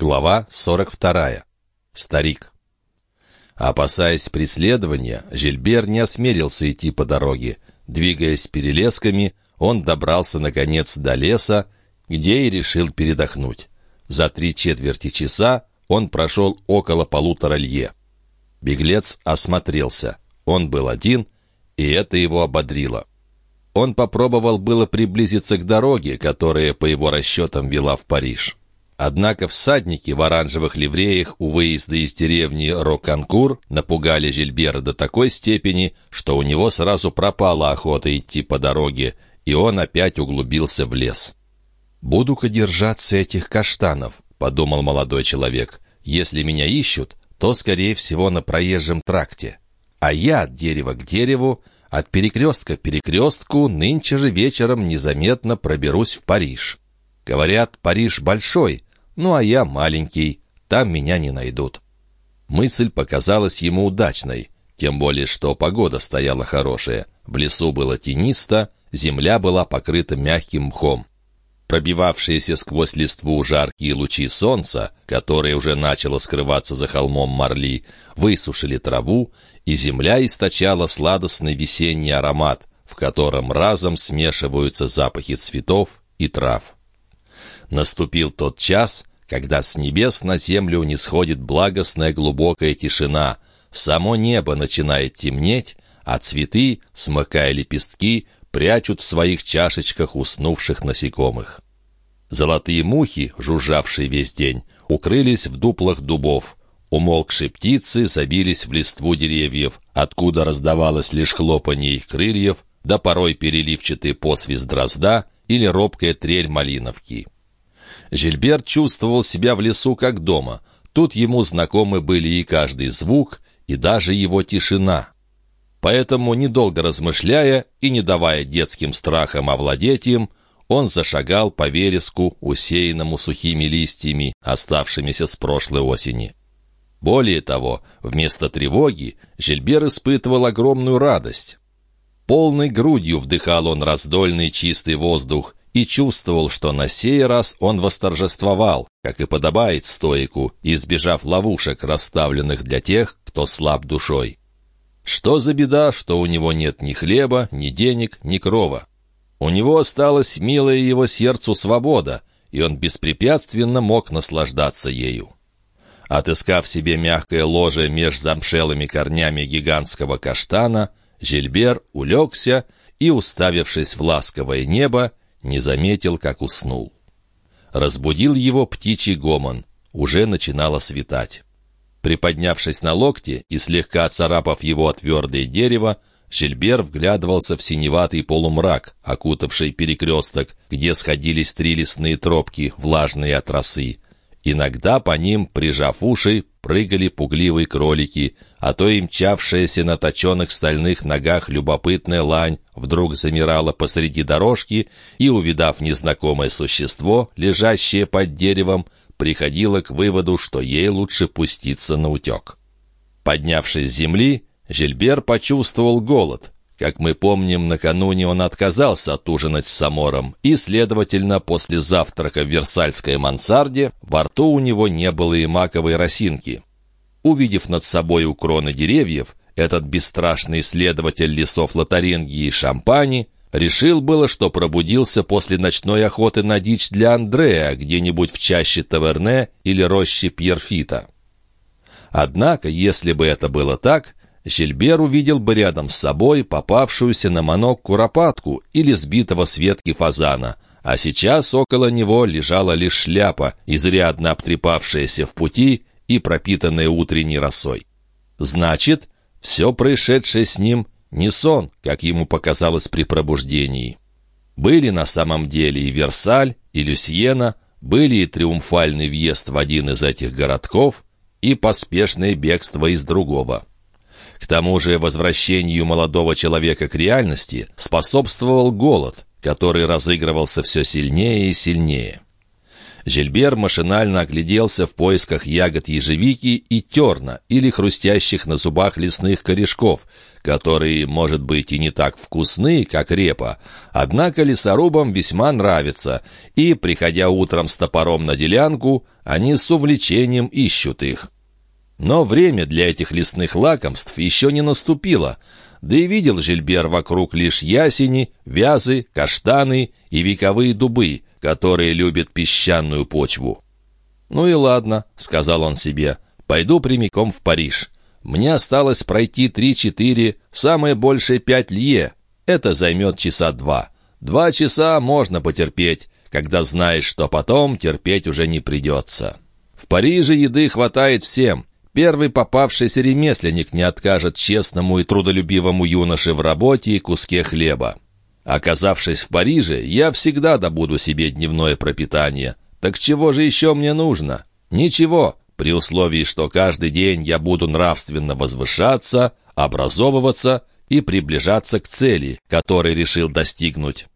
Глава 42. Старик. Опасаясь преследования, Жильбер не осмелился идти по дороге. Двигаясь перелесками, он добрался, наконец, до леса, где и решил передохнуть. За три четверти часа он прошел около полутора лье. Беглец осмотрелся. Он был один, и это его ободрило. Он попробовал было приблизиться к дороге, которая, по его расчетам, вела в Париж. Однако всадники в оранжевых ливреях у выезда из деревни Роканкур напугали Жильбера до такой степени, что у него сразу пропала охота идти по дороге, и он опять углубился в лес. «Буду-ка держаться этих каштанов», — подумал молодой человек. «Если меня ищут, то, скорее всего, на проезжем тракте. А я от дерева к дереву, от перекрестка к перекрестку нынче же вечером незаметно проберусь в Париж. Говорят, Париж большой, ну а я маленький, там меня не найдут. Мысль показалась ему удачной, тем более что погода стояла хорошая. В лесу было тенисто, земля была покрыта мягким мхом. Пробивавшиеся сквозь листву жаркие лучи солнца, которое уже начало скрываться за холмом Марли, высушили траву, и земля источала сладостный весенний аромат, в котором разом смешиваются запахи цветов и трав. Наступил тот час, когда с небес на землю не сходит благостная глубокая тишина, само небо начинает темнеть, а цветы, смыкая лепестки, прячут в своих чашечках уснувших насекомых. Золотые мухи, жужжавшие весь день, укрылись в дуплах дубов. Умолкшие птицы забились в листву деревьев, откуда раздавалось лишь хлопанье их крыльев, да порой переливчатый посвист дрозда или робкая трель малиновки. Жильбер чувствовал себя в лесу как дома. Тут ему знакомы были и каждый звук, и даже его тишина. Поэтому, недолго размышляя и не давая детским страхам овладеть им, он зашагал по вереску, усеянному сухими листьями, оставшимися с прошлой осени. Более того, вместо тревоги Жильбер испытывал огромную радость. Полной грудью вдыхал он раздольный чистый воздух, и чувствовал, что на сей раз он восторжествовал, как и подобает стоику, избежав ловушек, расставленных для тех, кто слаб душой. Что за беда, что у него нет ни хлеба, ни денег, ни крова? У него осталась милая его сердцу свобода, и он беспрепятственно мог наслаждаться ею. Отыскав себе мягкое ложе меж замшелыми корнями гигантского каштана, Жильбер улегся и, уставившись в ласковое небо, не заметил, как уснул. Разбудил его птичий гомон. Уже начинало светать. Приподнявшись на локте и слегка царапав его от твердое дерево, Жильбер вглядывался в синеватый полумрак, окутавший перекресток, где сходились три лесные тропки, влажные от росы. Иногда по ним, прижав уши, прыгали пугливые кролики, а то и мчавшаяся на точенных стальных ногах любопытная лань вдруг замирала посреди дорожки и, увидав незнакомое существо, лежащее под деревом, приходила к выводу, что ей лучше пуститься на утек. Поднявшись с земли, Жильбер почувствовал голод. Как мы помним, накануне он отказался отужинать с Самором, и, следовательно, после завтрака в Версальской мансарде во рту у него не было и маковой росинки. Увидев над собой у кроны деревьев, этот бесстрашный исследователь лесов Лотарингии и Шампани решил было, что пробудился после ночной охоты на дичь для Андрея где-нибудь в чаще Таверне или роще Пьерфита. Однако, если бы это было так, Жильбер увидел бы рядом с собой попавшуюся на манок куропатку или сбитого с ветки фазана, а сейчас около него лежала лишь шляпа, изрядно обтрепавшаяся в пути и пропитанная утренней росой. Значит, все происшедшее с ним не сон, как ему показалось при пробуждении. Были на самом деле и Версаль, и Люсьена, были и триумфальный въезд в один из этих городков, и поспешное бегство из другого. К тому же возвращению молодого человека к реальности способствовал голод, который разыгрывался все сильнее и сильнее. Жильбер машинально огляделся в поисках ягод ежевики и терна или хрустящих на зубах лесных корешков, которые, может быть, и не так вкусны, как репа, однако лесорубам весьма нравятся, и, приходя утром с топором на делянку, они с увлечением ищут их. Но время для этих лесных лакомств еще не наступило, да и видел Жильбер вокруг лишь ясени, вязы, каштаны и вековые дубы, которые любят песчаную почву. «Ну и ладно», — сказал он себе, — «пойду прямиком в Париж. Мне осталось пройти три-четыре, самое большее пять лье. Это займет часа два. Два часа можно потерпеть, когда знаешь, что потом терпеть уже не придется. В Париже еды хватает всем, Первый попавшийся ремесленник не откажет честному и трудолюбивому юноше в работе и куске хлеба. Оказавшись в Париже, я всегда добуду себе дневное пропитание. Так чего же еще мне нужно? Ничего, при условии, что каждый день я буду нравственно возвышаться, образовываться и приближаться к цели, которой решил достигнуть.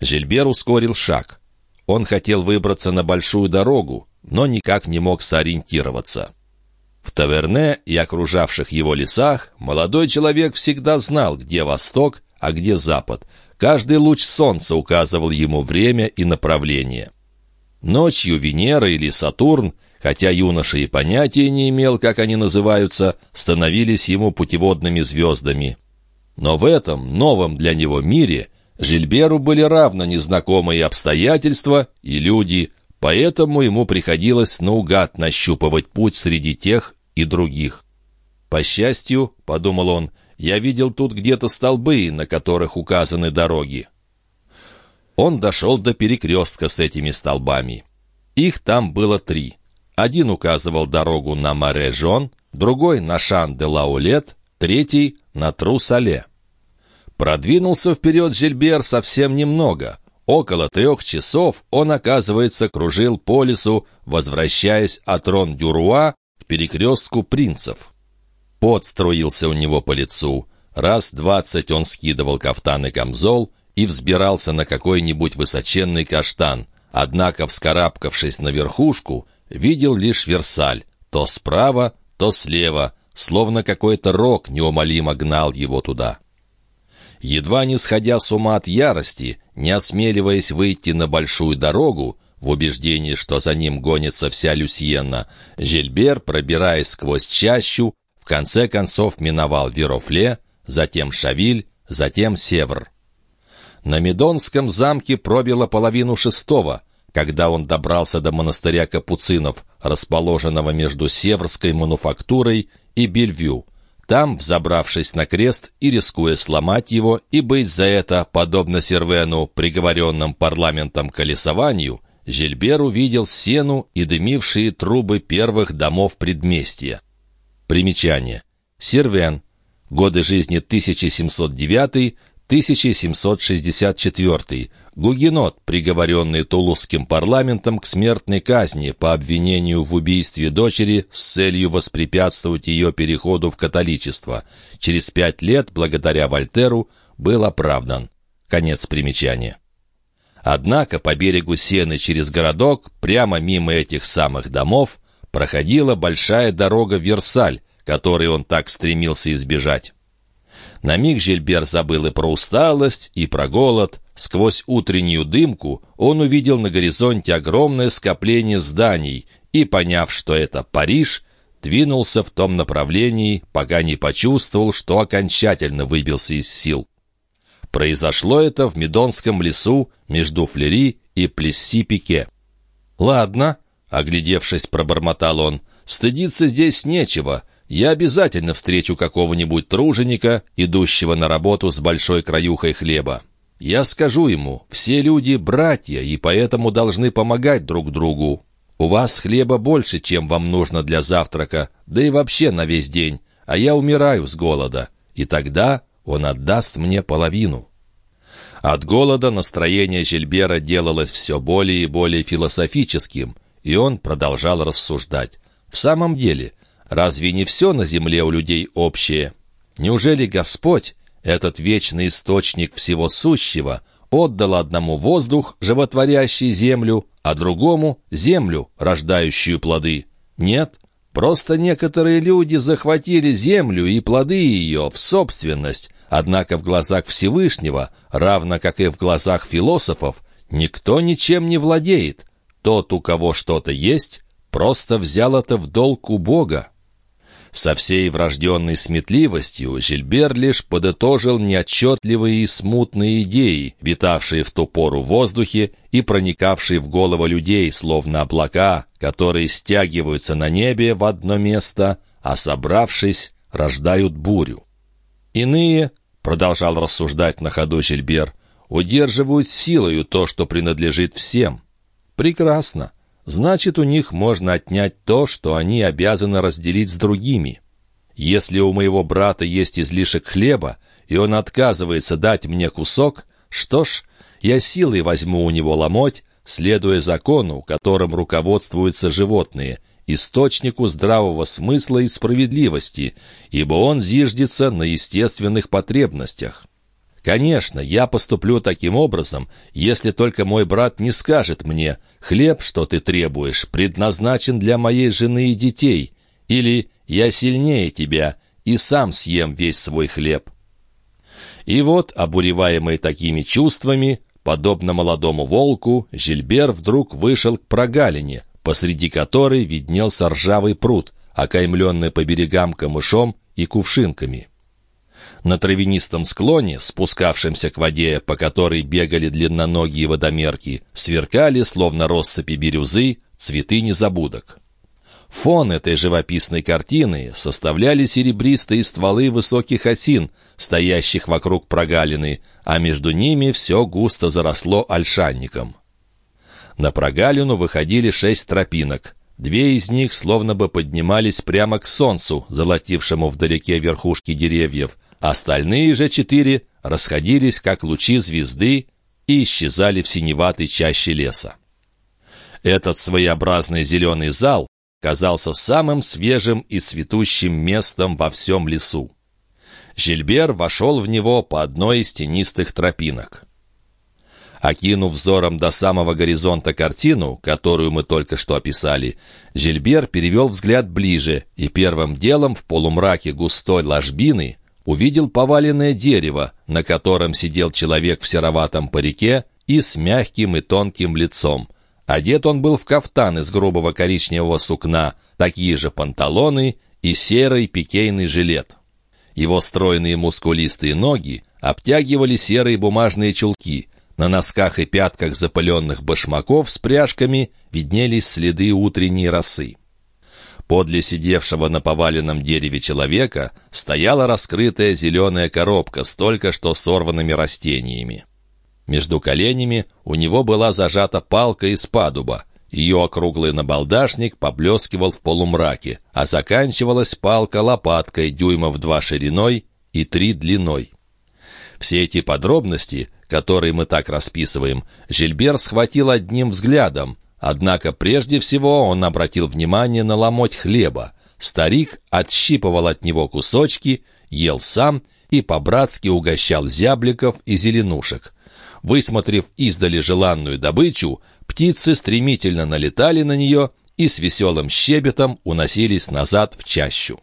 Жильбер ускорил шаг. Он хотел выбраться на большую дорогу, но никак не мог сориентироваться. В Таверне и окружавших его лесах молодой человек всегда знал, где восток, а где запад. Каждый луч солнца указывал ему время и направление. Ночью Венера или Сатурн, хотя юноша и понятия не имел, как они называются, становились ему путеводными звездами. Но в этом новом для него мире Жильберу были равно незнакомые обстоятельства и люди, поэтому ему приходилось наугад нащупывать путь среди тех и других. «По счастью, — подумал он, — я видел тут где-то столбы, на которых указаны дороги». Он дошел до перекрестка с этими столбами. Их там было три. Один указывал дорогу на Маре-Жон, другой — на Шан-де-Лаулет, третий — на Трусале. Продвинулся вперед Жильбер совсем немного. Около трех часов он, оказывается, кружил по лесу, возвращаясь от Рон-Дюруа перекрестку принцев. Пот струился у него по лицу. Раз двадцать он скидывал кафтан и камзол и взбирался на какой-нибудь высоченный каштан. Однако, вскарабкавшись на верхушку, видел лишь Версаль. То справа, то слева, словно какой-то рок неумолимо гнал его туда. Едва не сходя с ума от ярости, не осмеливаясь выйти на большую дорогу, в убеждении, что за ним гонится вся Люсьенна, Жильбер, пробираясь сквозь чащу, конце концов миновал Верофле, затем Шавиль, затем Севр. На Медонском замке пробило половину шестого, когда он добрался до монастыря капуцинов, расположенного между Северской мануфактурой и Бельвю. Там, взобравшись на крест и рискуя сломать его и быть за это, подобно Сервену, приговоренным парламентом к колесованию, Жильбер увидел сену и дымившие трубы первых домов предместья. Примечание. Сервен. Годы жизни 1709-1764. Гугенот, приговоренный Тулузским парламентом к смертной казни по обвинению в убийстве дочери с целью воспрепятствовать ее переходу в католичество. Через пять лет, благодаря Вольтеру, был оправдан. Конец примечания. Однако по берегу Сены через городок, прямо мимо этих самых домов, проходила большая дорога в Версаль, которой он так стремился избежать. На миг Жильбер забыл и про усталость, и про голод. Сквозь утреннюю дымку он увидел на горизонте огромное скопление зданий и, поняв, что это Париж, двинулся в том направлении, пока не почувствовал, что окончательно выбился из сил. Произошло это в Медонском лесу между Флери и Плесси-Пике. «Ладно», — оглядевшись, пробормотал он, — «стыдиться здесь нечего. Я обязательно встречу какого-нибудь труженика, идущего на работу с большой краюхой хлеба. Я скажу ему, все люди — братья, и поэтому должны помогать друг другу. У вас хлеба больше, чем вам нужно для завтрака, да и вообще на весь день, а я умираю с голода. И тогда он отдаст мне половину». От голода настроение Жильбера делалось все более и более философическим, и он продолжал рассуждать. «В самом деле, разве не все на земле у людей общее? Неужели Господь, этот вечный источник всего сущего, отдал одному воздух, животворящий землю, а другому — землю, рождающую плоды. Нет, просто некоторые люди захватили землю и плоды ее в собственность, однако в глазах Всевышнего, равно как и в глазах философов, никто ничем не владеет. Тот, у кого что-то есть, просто взял это в долг у Бога. Со всей врожденной сметливостью Жильбер лишь подытожил неотчетливые и смутные идеи, витавшие в ту пору в воздухе и проникавшие в головы людей, словно облака, которые стягиваются на небе в одно место, а, собравшись, рождают бурю. Иные, — продолжал рассуждать на ходу Жильбер, — удерживают силою то, что принадлежит всем. Прекрасно значит, у них можно отнять то, что они обязаны разделить с другими. Если у моего брата есть излишек хлеба, и он отказывается дать мне кусок, что ж, я силой возьму у него ломоть, следуя закону, которым руководствуются животные, источнику здравого смысла и справедливости, ибо он зиждется на естественных потребностях. Конечно, я поступлю таким образом, если только мой брат не скажет мне, хлеб, что ты требуешь, предназначен для моей жены и детей, или я сильнее тебя и сам съем весь свой хлеб. И вот, обуреваемый такими чувствами, подобно молодому волку, Жильбер вдруг вышел к прогалине, посреди которой виднелся ржавый пруд, окаймленный по берегам камышом и кувшинками. На травянистом склоне, спускавшемся к воде, по которой бегали длинноногие водомерки, сверкали, словно россыпи бирюзы, цветы незабудок. Фон этой живописной картины составляли серебристые стволы высоких осин, стоящих вокруг прогалины, а между ними все густо заросло ольшанником. На прогалину выходили шесть тропинок. Две из них словно бы поднимались прямо к солнцу, золотившему вдалеке верхушки деревьев, Остальные же четыре расходились, как лучи звезды, и исчезали в синеватой чаще леса. Этот своеобразный зеленый зал казался самым свежим и цветущим местом во всем лесу. Жильбер вошел в него по одной из тенистых тропинок. Окинув взором до самого горизонта картину, которую мы только что описали, Жильбер перевел взгляд ближе и первым делом в полумраке густой ложбины увидел поваленное дерево, на котором сидел человек в сероватом парике и с мягким и тонким лицом. Одет он был в кафтан из грубого коричневого сукна, такие же панталоны и серый пикейный жилет. Его стройные мускулистые ноги обтягивали серые бумажные чулки. На носках и пятках запыленных башмаков с пряжками виднелись следы утренней росы. Подле сидевшего на поваленном дереве человека стояла раскрытая зеленая коробка с только что сорванными растениями. Между коленями у него была зажата палка из падуба. Ее округлый набалдашник поблескивал в полумраке, а заканчивалась палка лопаткой дюймов два шириной и три длиной. Все эти подробности, которые мы так расписываем, Жильбер схватил одним взглядом, Однако прежде всего он обратил внимание на ломоть хлеба. Старик отщипывал от него кусочки, ел сам и по-братски угощал зябликов и зеленушек. Высмотрев издали желанную добычу, птицы стремительно налетали на нее и с веселым щебетом уносились назад в чащу.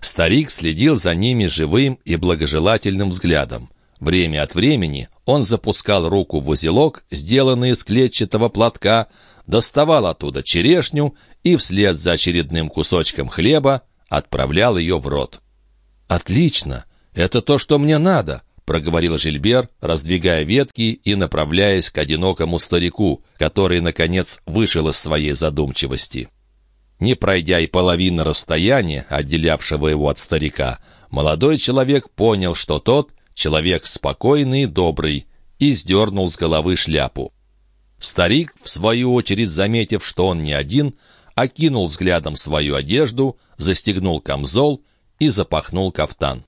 Старик следил за ними живым и благожелательным взглядом. Время от времени он запускал руку в узелок, сделанный из клетчатого платка, доставал оттуда черешню и вслед за очередным кусочком хлеба отправлял ее в рот. «Отлично! Это то, что мне надо!» — проговорил Жильбер, раздвигая ветки и направляясь к одинокому старику, который, наконец, вышел из своей задумчивости. Не пройдя и половины расстояния, отделявшего его от старика, молодой человек понял, что тот человек спокойный и добрый, и сдернул с головы шляпу. Старик, в свою очередь заметив, что он не один, окинул взглядом свою одежду, застегнул камзол и запахнул кафтан.